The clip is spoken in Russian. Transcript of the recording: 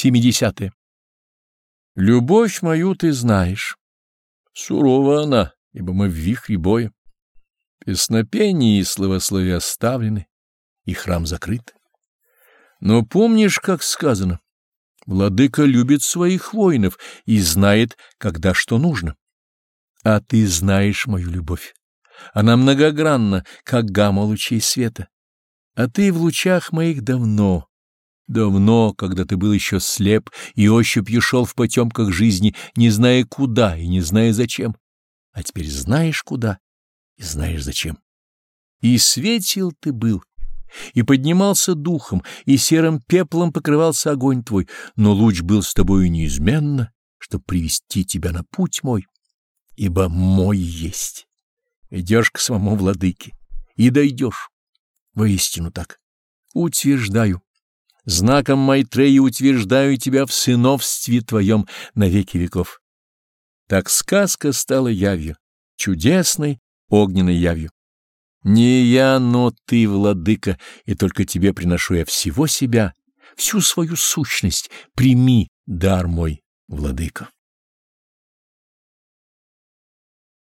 70. Любовь мою ты знаешь. Сурова она, ибо мы в вихре боя. Песнопения и словословия оставлены, и храм закрыт. Но помнишь, как сказано, владыка любит своих воинов и знает, когда что нужно. А ты знаешь мою любовь. Она многогранна, как гамма лучей света. А ты в лучах моих давно, давно, когда ты был еще слеп и ощупью шел в потемках жизни, не зная куда и не зная зачем. А теперь знаешь куда и знаешь зачем. И светил ты был, и поднимался духом, и серым пеплом покрывался огонь твой, но луч был с тобою неизменно, чтобы привести тебя на путь мой, ибо мой есть. Идешь к самому владыке и дойдешь. Воистину так. Утверждаю. Знаком Майтрея утверждаю тебя в сыновстве твоем на веки веков. Так сказка стала явью, чудесной огненной явью. Не я, но ты, владыка, и только тебе приношу я всего себя, всю свою сущность. Прими дар мой, владыка.